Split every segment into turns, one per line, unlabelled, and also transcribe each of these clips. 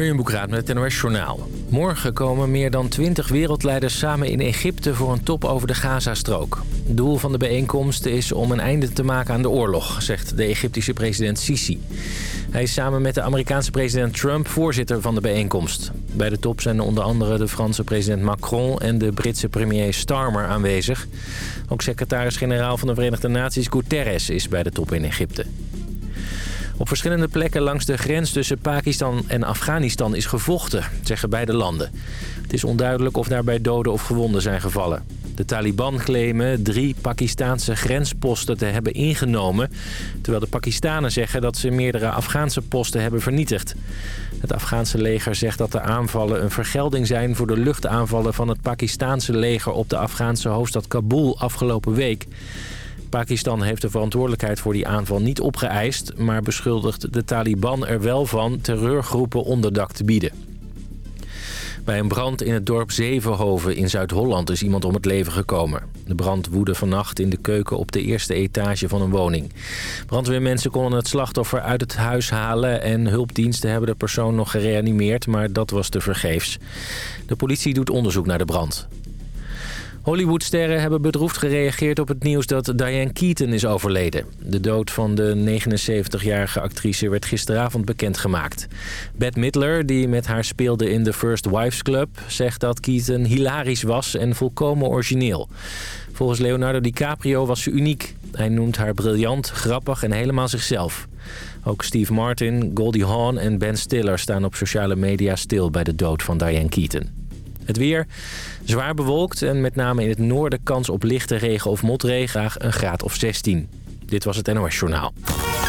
Jurjen met het NOS Journaal. Morgen komen meer dan 20 wereldleiders samen in Egypte voor een top over de Gazastrook. Doel van de bijeenkomst is om een einde te maken aan de oorlog, zegt de Egyptische president Sisi. Hij is samen met de Amerikaanse president Trump voorzitter van de bijeenkomst. Bij de top zijn onder andere de Franse president Macron en de Britse premier Starmer aanwezig. Ook secretaris-generaal van de Verenigde Naties Guterres is bij de top in Egypte. Op verschillende plekken langs de grens tussen Pakistan en Afghanistan is gevochten, zeggen beide landen. Het is onduidelijk of daarbij doden of gewonden zijn gevallen. De Taliban claimen drie Pakistaanse grensposten te hebben ingenomen... terwijl de Pakistanen zeggen dat ze meerdere Afghaanse posten hebben vernietigd. Het Afghaanse leger zegt dat de aanvallen een vergelding zijn... voor de luchtaanvallen van het Pakistaanse leger op de Afghaanse hoofdstad Kabul afgelopen week. Pakistan heeft de verantwoordelijkheid voor die aanval niet opgeëist... maar beschuldigt de Taliban er wel van terreurgroepen onderdak te bieden. Bij een brand in het dorp Zevenhoven in Zuid-Holland is iemand om het leven gekomen. De brand woedde vannacht in de keuken op de eerste etage van een woning. Brandweermensen konden het slachtoffer uit het huis halen... en hulpdiensten hebben de persoon nog gereanimeerd, maar dat was tevergeefs. De politie doet onderzoek naar de brand. Hollywoodsterren hebben bedroefd gereageerd op het nieuws dat Diane Keaton is overleden. De dood van de 79-jarige actrice werd gisteravond bekendgemaakt. Bette Midler, die met haar speelde in The First Wives Club... zegt dat Keaton hilarisch was en volkomen origineel. Volgens Leonardo DiCaprio was ze uniek. Hij noemt haar briljant, grappig en helemaal zichzelf. Ook Steve Martin, Goldie Hawn en Ben Stiller staan op sociale media stil bij de dood van Diane Keaton. Het weer zwaar bewolkt en met name in het noorden kans op lichte regen of motregen, een graad of 16. Dit was het NOS Journaal.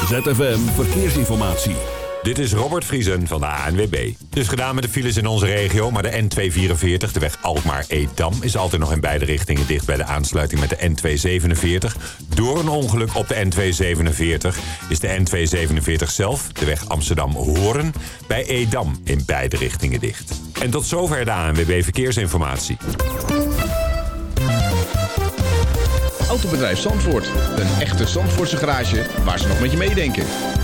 ZFM Verkeersinformatie.
Dit is Robert Vriesen van de ANWB. Is gedaan met de files in onze regio, maar de N244, de weg Alkmaar-Edam... is altijd nog in beide richtingen dicht bij de aansluiting met de N247. Door een ongeluk op de N247 is de N247 zelf, de weg Amsterdam-Horen... bij Edam in beide richtingen dicht. En tot zover de ANWB Verkeersinformatie.
Autobedrijf Zandvoort. Een echte Zandvoortse garage waar ze nog met je meedenken.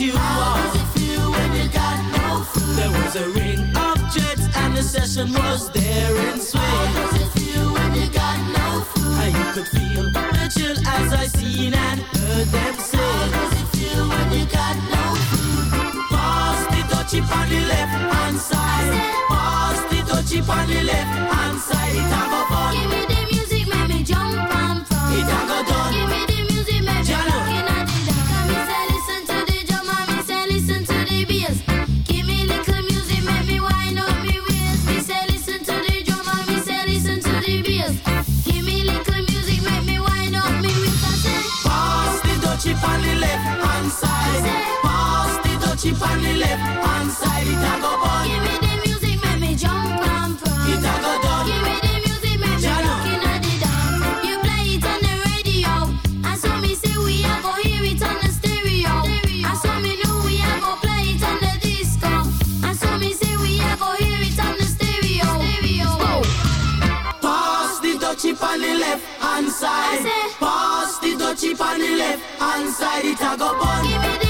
You How
on.
does it feel when you got no food?
There was a ring of jets and the session was there in
How does it feel when you got no food?
And you could feel the chill as I seen and heard them say.
How does it feel when you got no food?
Pass the dutchie on the left hand side. Pass the dutchie on the left hand side. It a fun.
Give me the music, make me jump and prance.
It a go done.
Give me
on the left hand side. It a go bun.
give me the music, make me jump and prance.
It a go done.
Give me the music, make me rock inna the. You play it on the radio, and so me say we a go hear it on the stereo. And so me know we a go play it on the disco. And so me say we a go hear it on the stereo. Stereo.
Pass the dutchie on the left hand side. Pass the dutchie on the left hand side. It a go bun.
Give me the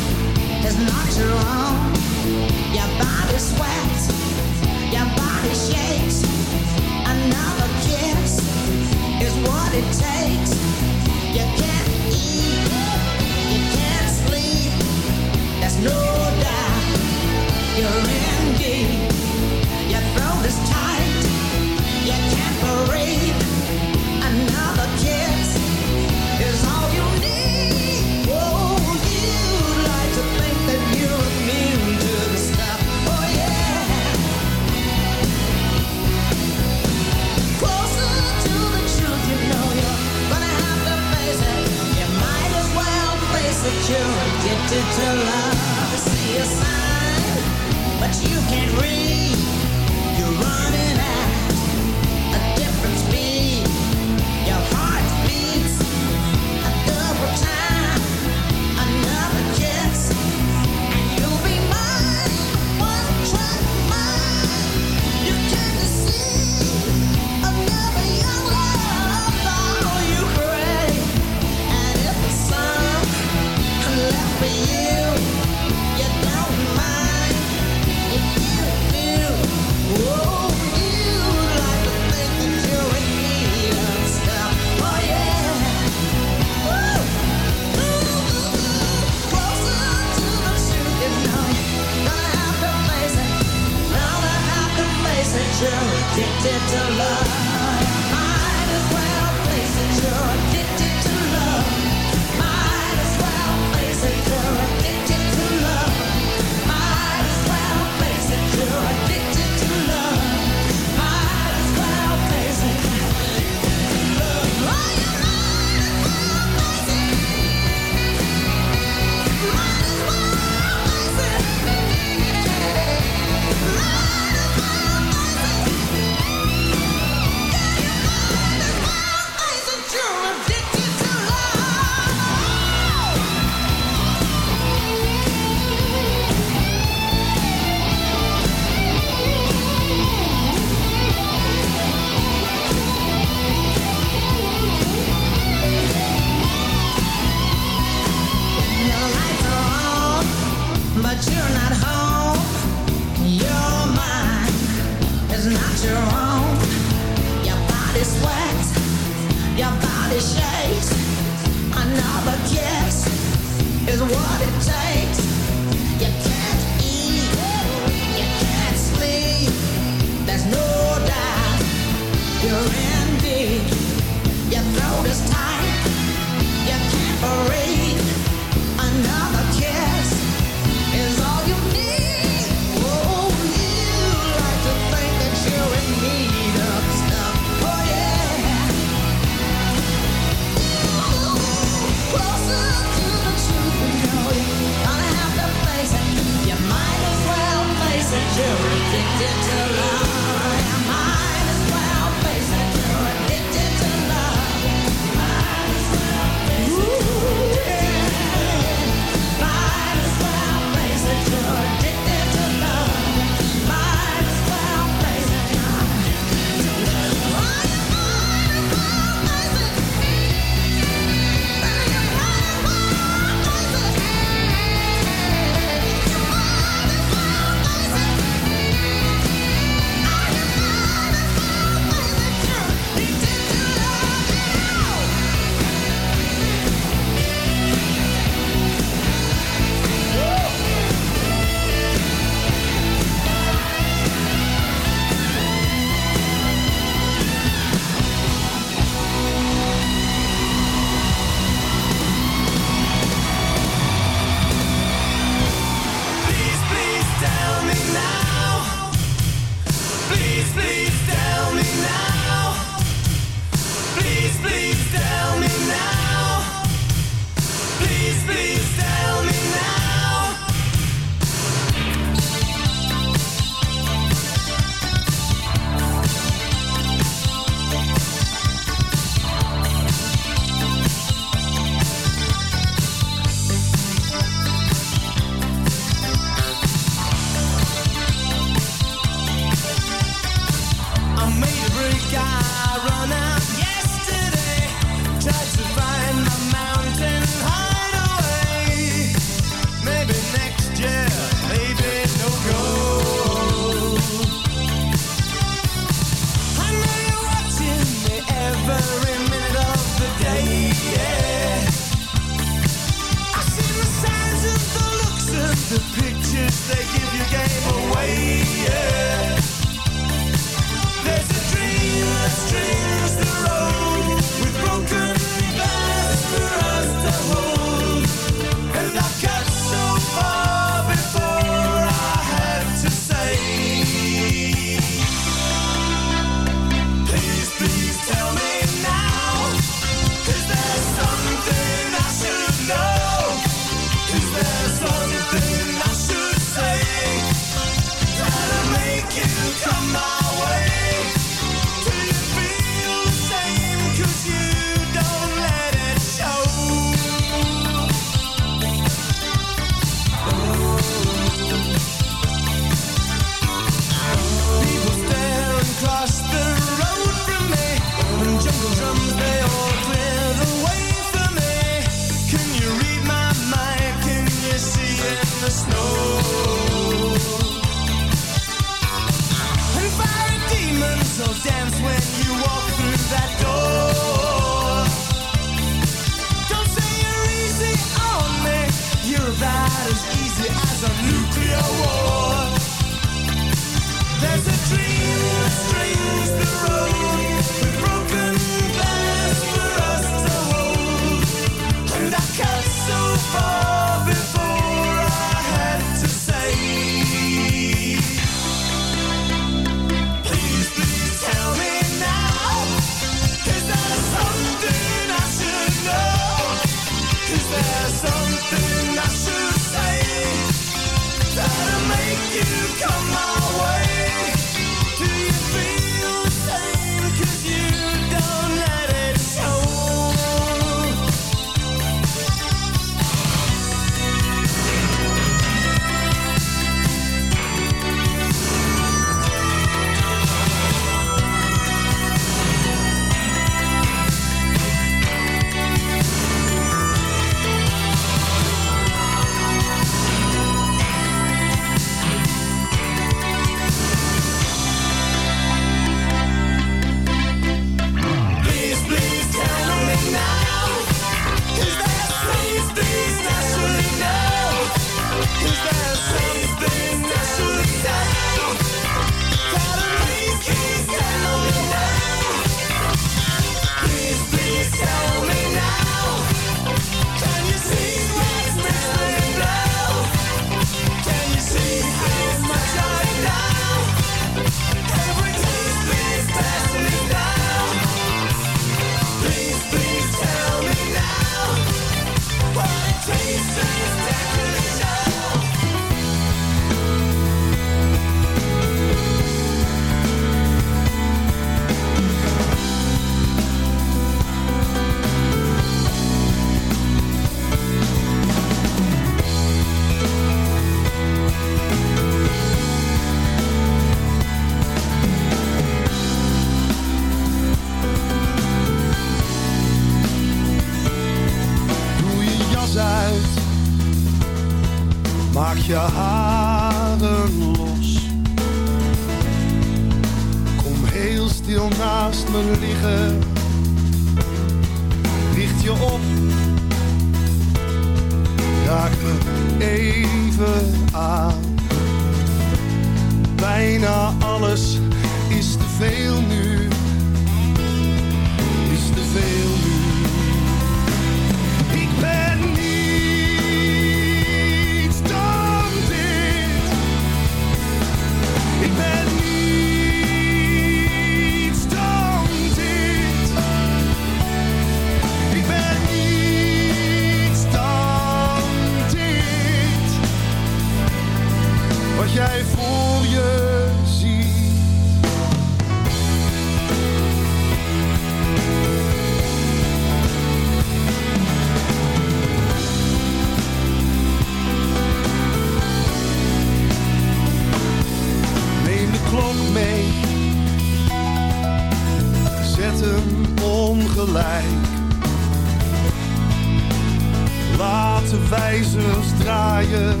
laat de wijzers draaien.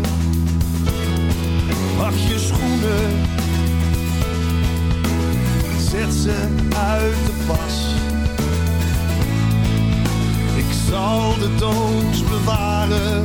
Wacht je schoenen, zet ze uit de pas. Ik zal de doos bewaren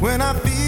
when I feel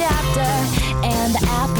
chapter and the apple.